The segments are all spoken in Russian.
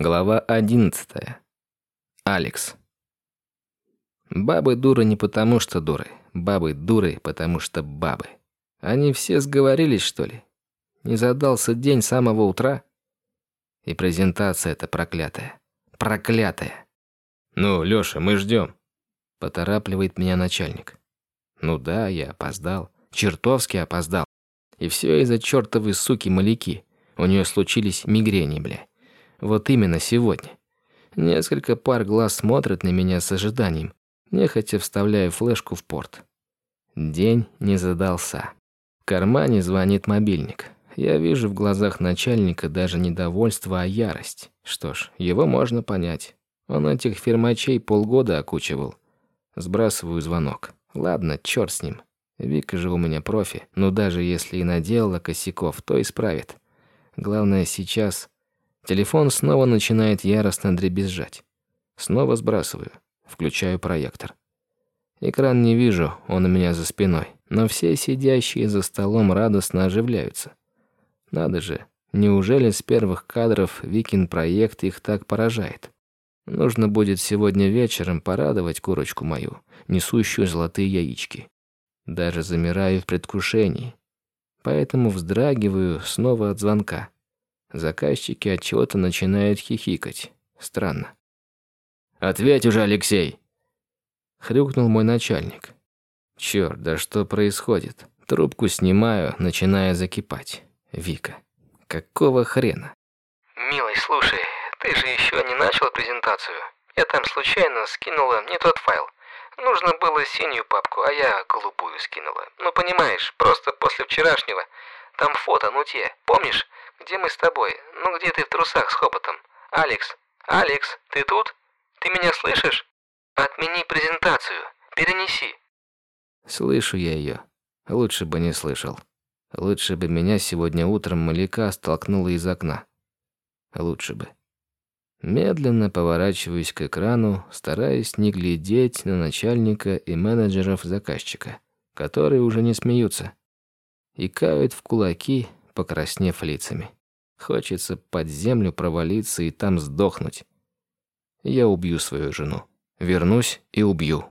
Глава 11. Алекс. Бабы дуры не потому, что дуры. Бабы дуры, потому что бабы. Они все сговорились, что ли? Не задался день с самого утра? И презентация эта проклятая. Проклятая. «Ну, Лёша, мы ждем. Поторапливает меня начальник. Ну да, я опоздал. Чертовски опоздал. И все из-за чертовой суки-маляки. У нее случились мигрени, бля. Вот именно сегодня. Несколько пар глаз смотрят на меня с ожиданием, нехотя вставляю флешку в порт. День не задался. В кармане звонит мобильник. Я вижу в глазах начальника даже недовольство, а ярость. Что ж, его можно понять. Он этих фермачей полгода окучивал. Сбрасываю звонок. Ладно, черт с ним. Вика же у меня профи, но даже если и наделала косяков, то исправит. Главное сейчас Телефон снова начинает яростно дребезжать. Снова сбрасываю. Включаю проектор. Экран не вижу, он у меня за спиной. Но все сидящие за столом радостно оживляются. Надо же, неужели с первых кадров Викин проект их так поражает? Нужно будет сегодня вечером порадовать курочку мою, несущую золотые яички. Даже замираю в предвкушении. Поэтому вздрагиваю снова от звонка. Заказчики от чего-то начинают хихикать. Странно. «Ответь уже, Алексей!» Хрюкнул мой начальник. Черт, да что происходит? Трубку снимаю, начиная закипать. Вика. Какого хрена? «Милый, слушай, ты же еще не начал презентацию. Я там случайно скинула не тот файл. Нужно было синюю папку, а я голубую скинула. Ну, понимаешь, просто после вчерашнего. Там фото, ну те, помнишь? Где мы с тобой? Ну где ты в трусах с хоботом? Алекс, Алекс, ты тут? Ты меня слышишь? Отмени презентацию. Перенеси. Слышу я ее. Лучше бы не слышал. Лучше бы меня сегодня утром Маляка столкнула из окна. Лучше бы. Медленно поворачиваюсь к экрану, стараясь не глядеть на начальника и менеджеров заказчика, которые уже не смеются. И кают в кулаки, покраснев лицами. Хочется под землю провалиться и там сдохнуть. Я убью свою жену. Вернусь и убью.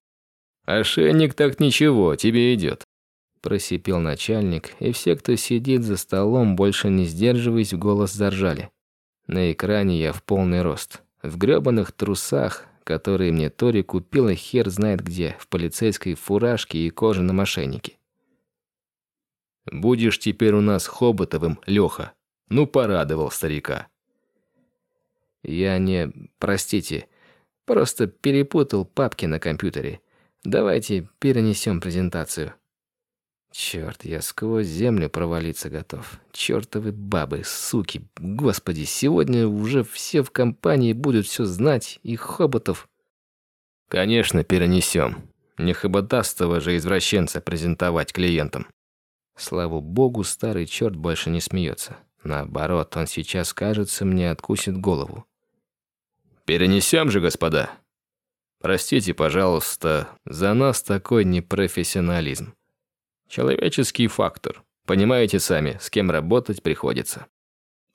«Ошейник так ничего, тебе идет», – просипел начальник, и все, кто сидит за столом, больше не сдерживаясь, в голос заржали. На экране я в полный рост. В грёбаных трусах, которые мне Тори купила хер знает где, в полицейской фуражке и кожаном ошейнике. Будешь теперь у нас Хоботовым, Леха. Ну, порадовал старика. Я не... Простите. Просто перепутал папки на компьютере. Давайте перенесем презентацию. Черт, я сквозь землю провалиться готов. Чертовы бабы, суки. Господи, сегодня уже все в компании будут все знать, и Хоботов... Конечно, перенесем. Не хоботастого же извращенца презентовать клиентам. Слава богу, старый черт больше не смеется. Наоборот, он сейчас, кажется, мне откусит голову. «Перенесем же, господа. Простите, пожалуйста, за нас такой непрофессионализм. Человеческий фактор. Понимаете сами, с кем работать приходится».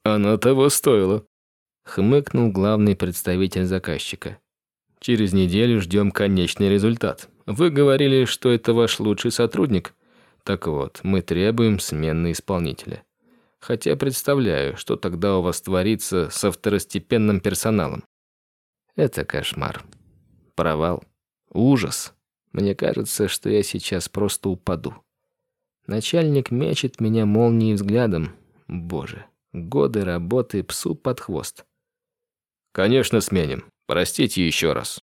«Оно того стоило», — хмыкнул главный представитель заказчика. «Через неделю ждем конечный результат. Вы говорили, что это ваш лучший сотрудник?» Так вот, мы требуем смены исполнителя. Хотя представляю, что тогда у вас творится со второстепенным персоналом. Это кошмар. Провал. Ужас. Мне кажется, что я сейчас просто упаду. Начальник мечет меня молнией взглядом. Боже, годы работы псу под хвост. Конечно, сменим. Простите еще раз.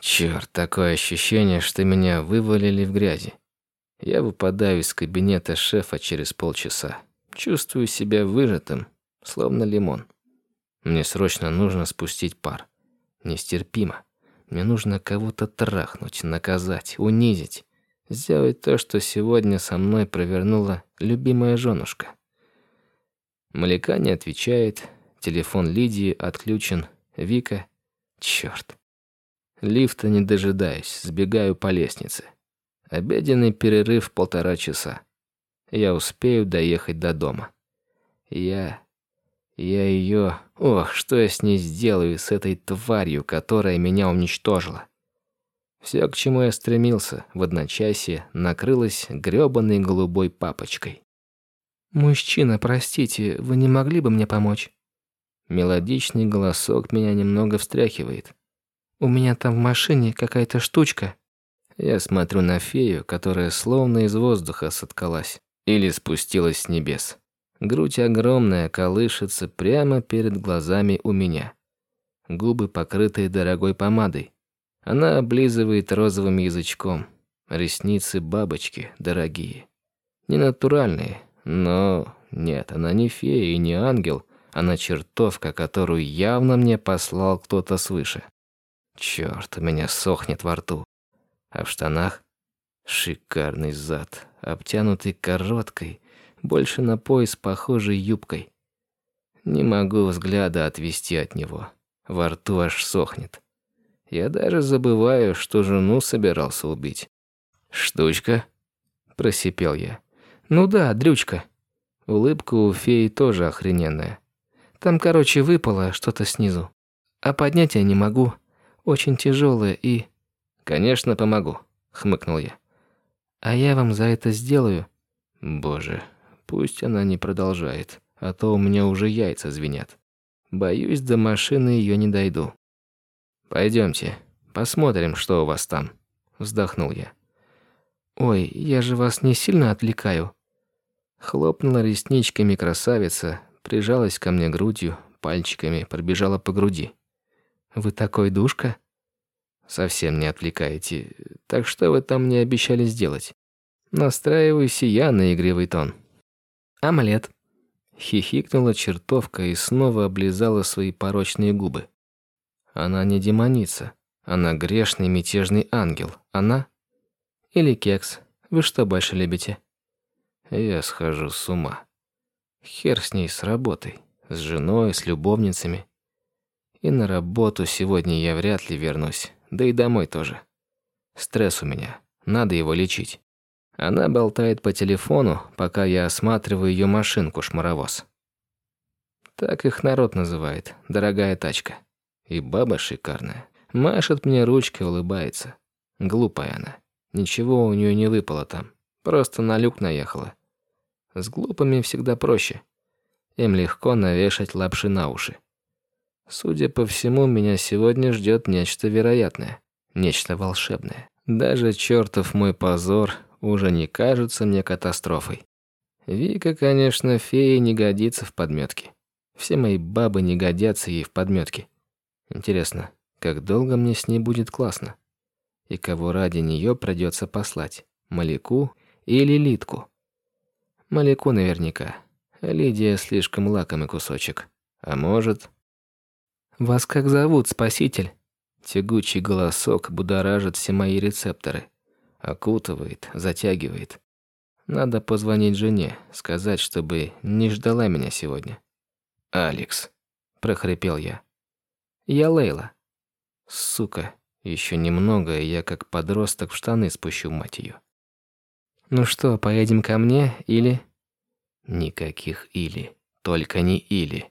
Черт, такое ощущение, что меня вывалили в грязи. Я выпадаю из кабинета шефа через полчаса. Чувствую себя выжатым, словно лимон. Мне срочно нужно спустить пар. Нестерпимо. Мне нужно кого-то трахнуть, наказать, унизить. Сделать то, что сегодня со мной провернула любимая женушка. Маляка не отвечает. Телефон Лидии отключен. Вика... Чёрт. Лифта не дожидаюсь, сбегаю по лестнице. Обеденный перерыв полтора часа. Я успею доехать до дома. Я... Я ее... Ох, что я с ней сделаю, с этой тварью, которая меня уничтожила. Все, к чему я стремился, в одночасье накрылось грёбаной голубой папочкой. «Мужчина, простите, вы не могли бы мне помочь?» Мелодичный голосок меня немного встряхивает. «У меня там в машине какая-то штучка». Я смотрю на фею, которая словно из воздуха соткалась или спустилась с небес. Грудь огромная, колышется прямо перед глазами у меня. Губы покрытые дорогой помадой. Она облизывает розовым язычком. Ресницы бабочки дорогие. Не натуральные, но нет, она не фея и не ангел, она чертовка, которую явно мне послал кто-то свыше. Черт, у меня сохнет во рту. А в штанах шикарный зад, обтянутый короткой, больше на пояс похожей юбкой. Не могу взгляда отвести от него. Во рту аж сохнет. Я даже забываю, что жену собирался убить. «Штучка?» – просипел я. «Ну да, дрючка». Улыбка у феи тоже охрененная. «Там, короче, выпало что-то снизу. А поднять я не могу. Очень тяжелое и...» «Конечно, помогу», – хмыкнул я. «А я вам за это сделаю». «Боже, пусть она не продолжает, а то у меня уже яйца звенят. Боюсь, до машины ее не дойду». Пойдемте, посмотрим, что у вас там», – вздохнул я. «Ой, я же вас не сильно отвлекаю». Хлопнула ресничками красавица, прижалась ко мне грудью, пальчиками пробежала по груди. «Вы такой душка?» «Совсем не отвлекаете. Так что вы там мне обещали сделать?» Настраиваюсь я на игривый тон. «Омлет». Хихикнула чертовка и снова облизала свои порочные губы. Она не демоница. Она грешный мятежный ангел. Она? Или кекс. Вы что больше любите? Я схожу с ума. Хер с ней с работой. С женой, с любовницами. И на работу сегодня я вряд ли вернусь. Да и домой тоже. Стресс у меня. Надо его лечить. Она болтает по телефону, пока я осматриваю ее машинку-шмаровоз. Так их народ называет. Дорогая тачка. И баба шикарная. Машет мне ручкой, улыбается. Глупая она. Ничего у нее не выпало там. Просто на люк наехала. С глупыми всегда проще. Им легко навешать лапши на уши. Судя по всему, меня сегодня ждет нечто вероятное. Нечто волшебное. Даже чертов мой позор уже не кажется мне катастрофой. Вика, конечно, фея не годится в подметке. Все мои бабы не годятся ей в подметке. Интересно, как долго мне с ней будет классно? И кого ради нее придется послать? Маляку или Литку? Маляку наверняка. Лидия слишком лакомый кусочек. А может... «Вас как зовут, спаситель?» Тягучий голосок будоражит все мои рецепторы. Окутывает, затягивает. Надо позвонить жене, сказать, чтобы не ждала меня сегодня. «Алекс», – прохрипел я. Я Лейла. Сука, еще немного, и я как подросток в штаны спущу, мать ее. Ну что, поедем ко мне или... Никаких или. Только не или.